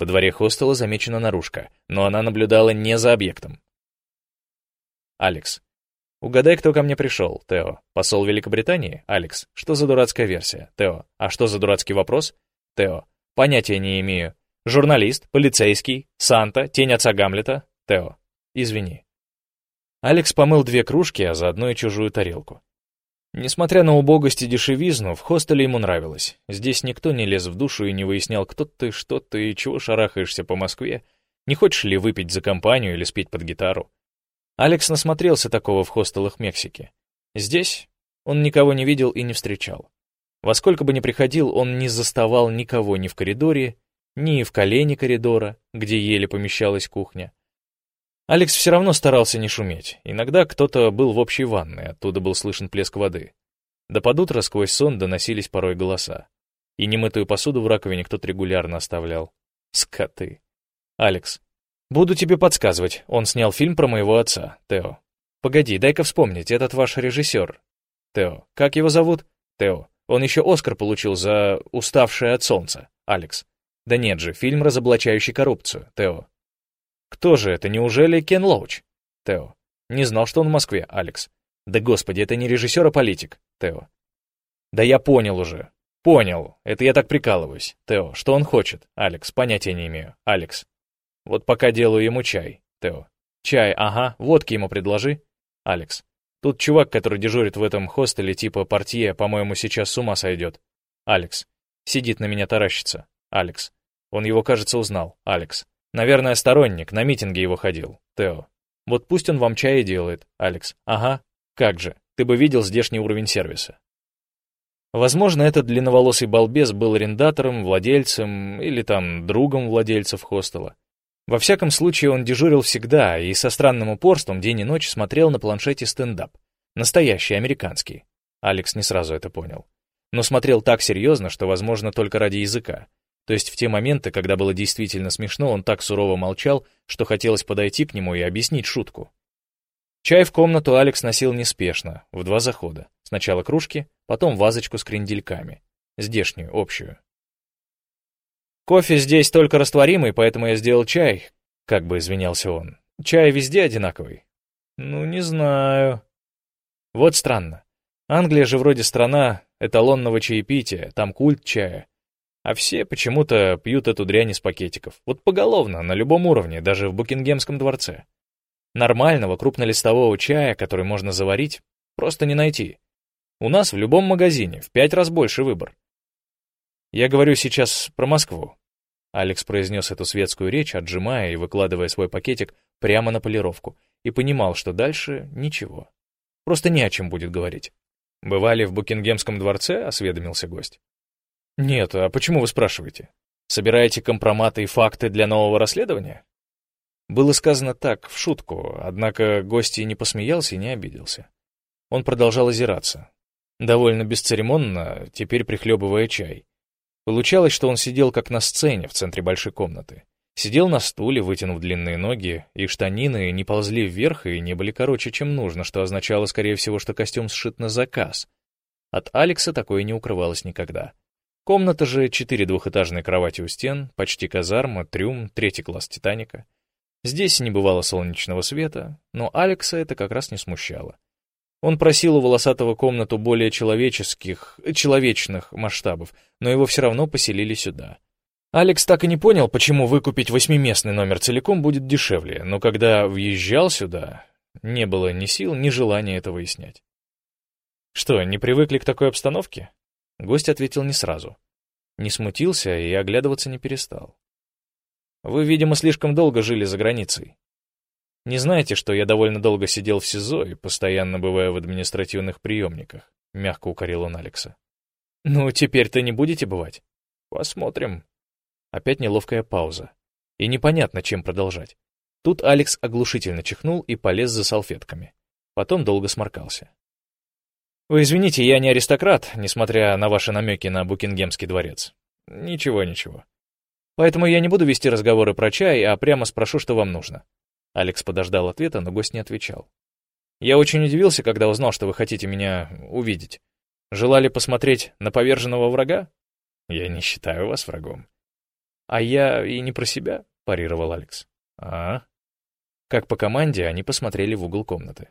Во дворе хостела замечена наружка, но она наблюдала не за объектом. Алекс. Угадай, кто ко мне пришел, Тео. Посол Великобритании? Алекс. Что за дурацкая версия? Тео. А что за дурацкий вопрос? Тео. Понятия не имею. Журналист, полицейский, Санта, тень отца Гамлета? Тео. Извини. Алекс помыл две кружки, а заодно и чужую тарелку. Несмотря на убогость и дешевизну, в хостеле ему нравилось. Здесь никто не лез в душу и не выяснял, кто ты, что ты и чего шарахаешься по Москве. Не хочешь ли выпить за компанию или спеть под гитару? Алекс насмотрелся такого в хостелах Мексики. Здесь он никого не видел и не встречал. Во сколько бы ни приходил, он не заставал никого ни в коридоре, ни в колене коридора, где еле помещалась кухня. Алекс все равно старался не шуметь. Иногда кто-то был в общей ванной, оттуда был слышен плеск воды. До под утра сквозь сон доносились порой голоса. И немытую посуду в раковине кто-то регулярно оставлял. Скоты. Алекс. Буду тебе подсказывать. Он снял фильм про моего отца, Тео. Погоди, дай-ка вспомнить, этот ваш режиссер. Тео. Как его зовут? Тео. Он еще Оскар получил за «Уставшее от солнца». Алекс. Да нет же, фильм, разоблачающий коррупцию. Тео. Кто же это, неужели Кен Лоуч? Тео. Не знал, что он в Москве, Алекс. Да господи, это не режиссер, а политик. Тео. Да я понял уже. Понял. Это я так прикалываюсь. Тео. Что он хочет? Алекс. Понятия не имею. Алекс. Вот пока делаю ему чай. Тео. Чай, ага. Водки ему предложи. Алекс. Тут чувак, который дежурит в этом хостеле типа портье, по-моему, сейчас с ума сойдет. Алекс. Сидит на меня таращится. Алекс. Он его, кажется, узнал. Алекс. Наверное, сторонник, на митинге его ходил. Тео. Вот пусть он вам чай делает. Алекс. Ага. Как же. Ты бы видел здешний уровень сервиса. Возможно, этот длинноволосый балбес был арендатором, владельцем или там другом владельцев хостела. Во всяком случае, он дежурил всегда и со странным упорством день и ночь смотрел на планшете стендап. Настоящий, американский. Алекс не сразу это понял. Но смотрел так серьезно, что, возможно, только ради языка. То есть в те моменты, когда было действительно смешно, он так сурово молчал, что хотелось подойти к нему и объяснить шутку. Чай в комнату Алекс носил неспешно, в два захода. Сначала кружки, потом вазочку с крендельками. Здешнюю, общую. «Кофе здесь только растворимый, поэтому я сделал чай», — как бы извинялся он. «Чай везде одинаковый». «Ну, не знаю». Вот странно. Англия же вроде страна эталонного чаепития, там культ чая. А все почему-то пьют эту дрянь из пакетиков. Вот поголовно, на любом уровне, даже в Букингемском дворце. Нормального крупнолистового чая, который можно заварить, просто не найти. У нас в любом магазине в пять раз больше выбор. Я говорю сейчас про Москву. Алекс произнес эту светскую речь, отжимая и выкладывая свой пакетик прямо на полировку, и понимал, что дальше ничего. Просто не о чем будет говорить. «Бывали в Букингемском дворце?» — осведомился гость. «Нет, а почему вы спрашиваете? Собираете компроматы и факты для нового расследования?» Было сказано так, в шутку, однако гость и не посмеялся и не обиделся. Он продолжал озираться. Довольно бесцеремонно, теперь прихлебывая чай. Получалось, что он сидел как на сцене в центре большой комнаты. Сидел на стуле, вытянув длинные ноги, и штанины не ползли вверх и не были короче, чем нужно, что означало, скорее всего, что костюм сшит на заказ. От Алекса такое не укрывалось никогда. Комната же четыре двухэтажные кровати у стен, почти казарма, трюм, третий класс Титаника. Здесь не бывало солнечного света, но Алекса это как раз не смущало. Он просил у волосатого комнату более человеческих, человечных масштабов, но его все равно поселили сюда. Алекс так и не понял, почему выкупить восьмиместный номер целиком будет дешевле, но когда въезжал сюда, не было ни сил, ни желания это выяснять. Что, не привыкли к такой обстановке? Гость ответил не сразу. Не смутился и оглядываться не перестал. «Вы, видимо, слишком долго жили за границей. Не знаете, что я довольно долго сидел в СИЗО и постоянно бываю в административных приемниках?» — мягко укорил он Алекса. «Ну, теперь-то не будете бывать?» «Посмотрим». Опять неловкая пауза. И непонятно, чем продолжать. Тут Алекс оглушительно чихнул и полез за салфетками. Потом долго сморкался. Вы извините, я не аристократ, несмотря на ваши намеки на Букингемский дворец. Ничего, ничего. Поэтому я не буду вести разговоры про чай, а прямо спрошу, что вам нужно. Алекс подождал ответа, но гость не отвечал. Я очень удивился, когда узнал, что вы хотите меня увидеть. Желали посмотреть на поверженного врага? Я не считаю вас врагом. «А я и не про себя», — парировал Алекс. «А?» Как по команде, они посмотрели в угол комнаты.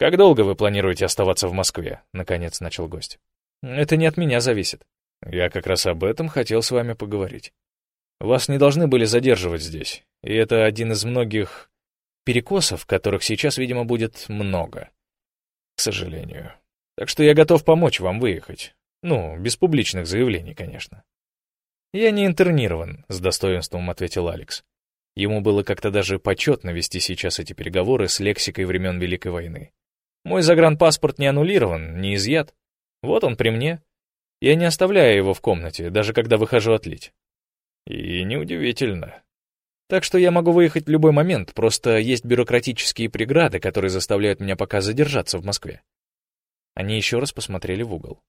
«Как долго вы планируете оставаться в Москве?» — наконец начал гость. «Это не от меня зависит. Я как раз об этом хотел с вами поговорить. Вас не должны были задерживать здесь, и это один из многих перекосов, которых сейчас, видимо, будет много. К сожалению. Так что я готов помочь вам выехать. Ну, без публичных заявлений, конечно». «Я не интернирован», — с достоинством ответил Алекс. Ему было как-то даже почетно вести сейчас эти переговоры с лексикой времен Великой войны. Мой загранпаспорт не аннулирован, не изъят. Вот он при мне. Я не оставляю его в комнате, даже когда выхожу отлить. И неудивительно. Так что я могу выехать в любой момент, просто есть бюрократические преграды, которые заставляют меня пока задержаться в Москве. Они еще раз посмотрели в угол.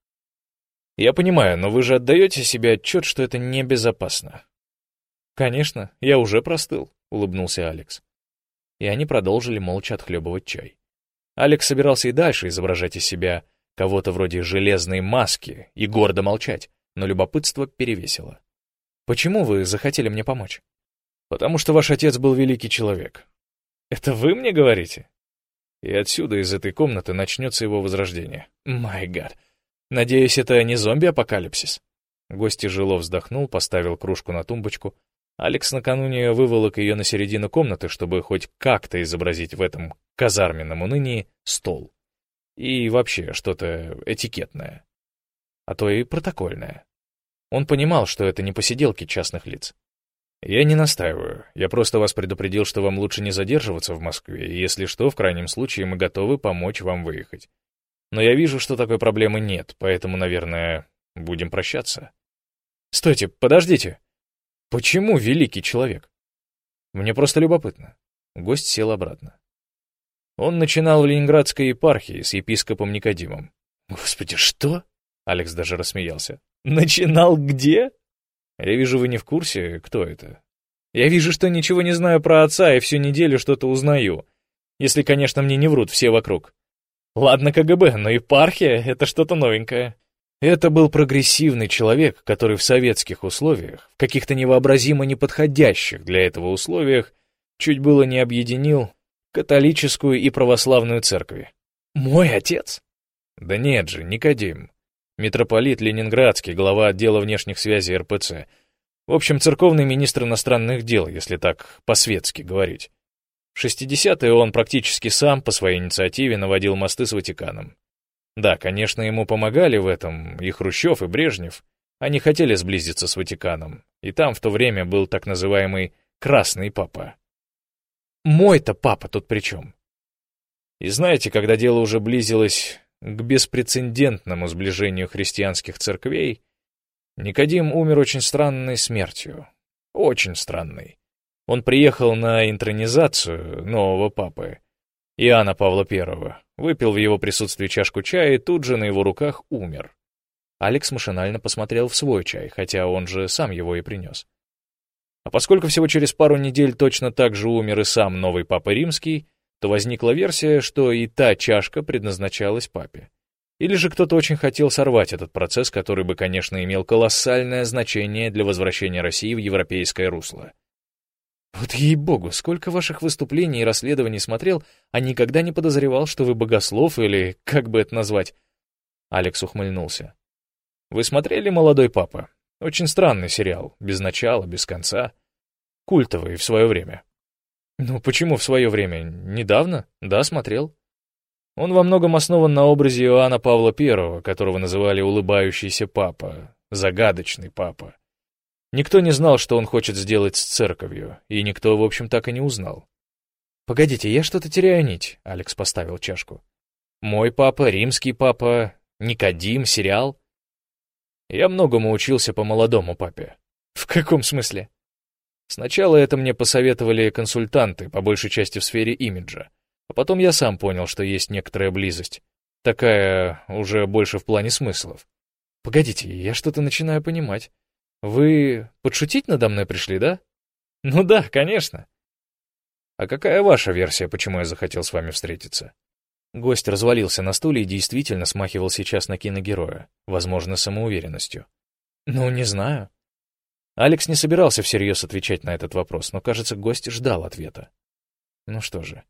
Я понимаю, но вы же отдаете себе отчет, что это небезопасно. Конечно, я уже простыл, улыбнулся Алекс. И они продолжили молча отхлебывать чай. Алекс собирался и дальше изображать из себя кого-то вроде железной маски и гордо молчать, но любопытство перевесило. «Почему вы захотели мне помочь?» «Потому что ваш отец был великий человек». «Это вы мне говорите?» И отсюда, из этой комнаты, начнется его возрождение. Май гад. Надеюсь, это не зомби-апокалипсис. Гость тяжело вздохнул, поставил кружку на тумбочку. Алекс накануне выволок ее на середину комнаты, чтобы хоть как-то изобразить в этом казарменном унынии стол. И вообще что-то этикетное. А то и протокольное. Он понимал, что это не посиделки частных лиц. «Я не настаиваю. Я просто вас предупредил, что вам лучше не задерживаться в Москве, и если что, в крайнем случае мы готовы помочь вам выехать. Но я вижу, что такой проблемы нет, поэтому, наверное, будем прощаться». «Стойте, подождите. Почему великий человек?» «Мне просто любопытно». Гость сел обратно. Он начинал в Ленинградской епархии с епископом Никодимом. «Господи, что?» Алекс даже рассмеялся. «Начинал где?» «Я вижу, вы не в курсе, кто это. Я вижу, что ничего не знаю про отца и всю неделю что-то узнаю. Если, конечно, мне не врут все вокруг. Ладно КГБ, но епархия — это что-то новенькое». Это был прогрессивный человек, который в советских условиях, в каких-то невообразимо неподходящих для этого условиях, чуть было не объединил католическую и православную церкви. Мой отец? Да нет же, Никодим. Митрополит Ленинградский, глава отдела внешних связей РПЦ. В общем, церковный министр иностранных дел, если так по-светски говорить. В 60-е он практически сам по своей инициативе наводил мосты с Ватиканом. Да, конечно, ему помогали в этом и Хрущев, и Брежнев. Они хотели сблизиться с Ватиканом, и там в то время был так называемый «красный папа». Мой-то папа тут при чем? И знаете, когда дело уже близилось к беспрецедентному сближению христианских церквей, Никодим умер очень странной смертью. Очень странной. Он приехал на интронизацию нового папы, Иоанна Павла I, выпил в его присутствии чашку чая и тут же на его руках умер. Алекс машинально посмотрел в свой чай, хотя он же сам его и принес. А поскольку всего через пару недель точно так же умер и сам новый папа римский, то возникла версия, что и та чашка предназначалась папе. Или же кто-то очень хотел сорвать этот процесс, который бы, конечно, имел колоссальное значение для возвращения России в европейское русло. Вот ей-богу, сколько ваших выступлений и расследований смотрел, а никогда не подозревал, что вы богослов или как бы это назвать. Алекс ухмыльнулся. Вы смотрели «Молодой папа»? Очень странный сериал, без начала, без конца. Культовый в свое время. Ну почему в свое время? Недавно? Да, смотрел. Он во многом основан на образе Иоанна Павла I, которого называли «улыбающийся папа», «загадочный папа». Никто не знал, что он хочет сделать с церковью, и никто, в общем, так и не узнал. «Погодите, я что-то теряю нить», — Алекс поставил чашку. «Мой папа, римский папа, Никодим, сериал. Я многому учился по молодому папе. В каком смысле? Сначала это мне посоветовали консультанты, по большей части в сфере имиджа. А потом я сам понял, что есть некоторая близость. Такая уже больше в плане смыслов. Погодите, я что-то начинаю понимать. Вы подшутить надо мной пришли, да? Ну да, конечно. А какая ваша версия, почему я захотел с вами встретиться? Гость развалился на стуле и действительно смахивал сейчас на киногероя, возможно, самоуверенностью. «Ну, не знаю». Алекс не собирался всерьез отвечать на этот вопрос, но, кажется, гость ждал ответа. Ну что же,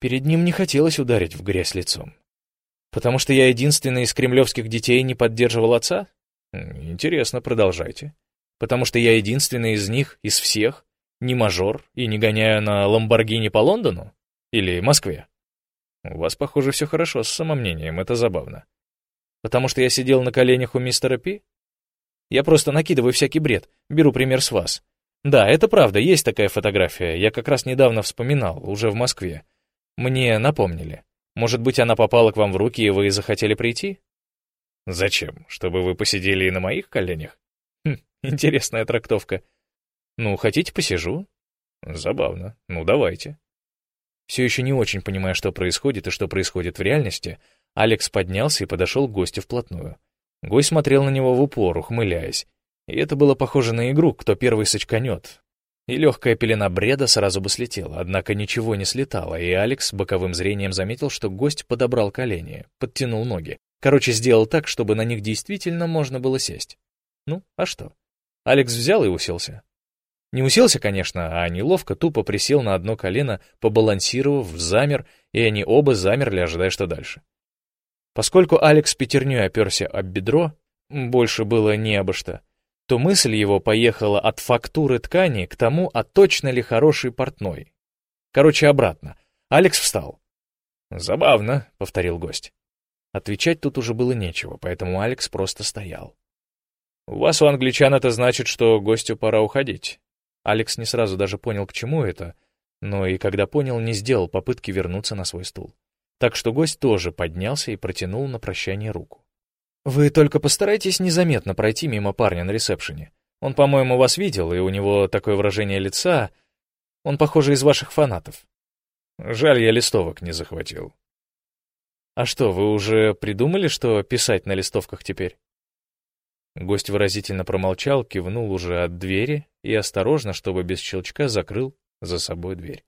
перед ним не хотелось ударить в грязь лицом. Потому что я единственный из кремлевских детей не поддерживал отца? Интересно, продолжайте. Потому что я единственный из них, из всех, не мажор и не гоняю на Ламборгини по Лондону? Или Москве? У вас, похоже, все хорошо с самомнением, это забавно. Потому что я сидел на коленях у мистера Пи? Я просто накидываю всякий бред, беру пример с вас. Да, это правда, есть такая фотография, я как раз недавно вспоминал, уже в Москве. Мне напомнили. Может быть, она попала к вам в руки, и вы захотели прийти? Зачем? Чтобы вы посидели и на моих коленях? Хм, интересная трактовка. Ну, хотите, посижу? Забавно. Ну, давайте. Все еще не очень понимая, что происходит и что происходит в реальности, Алекс поднялся и подошел к гостю вплотную. Гость смотрел на него в упор, ухмыляясь. И это было похоже на игру, кто первый сочканет. И легкая пелена бреда сразу бы слетела, однако ничего не слетало, и Алекс боковым зрением заметил, что гость подобрал колени, подтянул ноги. Короче, сделал так, чтобы на них действительно можно было сесть. Ну, а что? Алекс взял и уселся. Не уселся, конечно, а неловко тупо присел на одно колено, побалансировав, замер, и они оба замерли, ожидая, что дальше. Поскольку Алекс пятерней оперся об бедро, больше было не обо что, то мысль его поехала от фактуры ткани к тому, а точно ли хороший портной. Короче, обратно. Алекс встал. «Забавно», — повторил гость. Отвечать тут уже было нечего, поэтому Алекс просто стоял. «У вас, у англичан, это значит, что гостю пора уходить. Алекс не сразу даже понял, к чему это, но и когда понял, не сделал попытки вернуться на свой стул. Так что гость тоже поднялся и протянул на прощание руку. «Вы только постарайтесь незаметно пройти мимо парня на ресепшене. Он, по-моему, вас видел, и у него такое выражение лица. Он, похоже, из ваших фанатов». «Жаль, я листовок не захватил». «А что, вы уже придумали, что писать на листовках теперь?» Гость выразительно промолчал, кивнул уже от двери и осторожно, чтобы без щелчка, закрыл за собой дверь.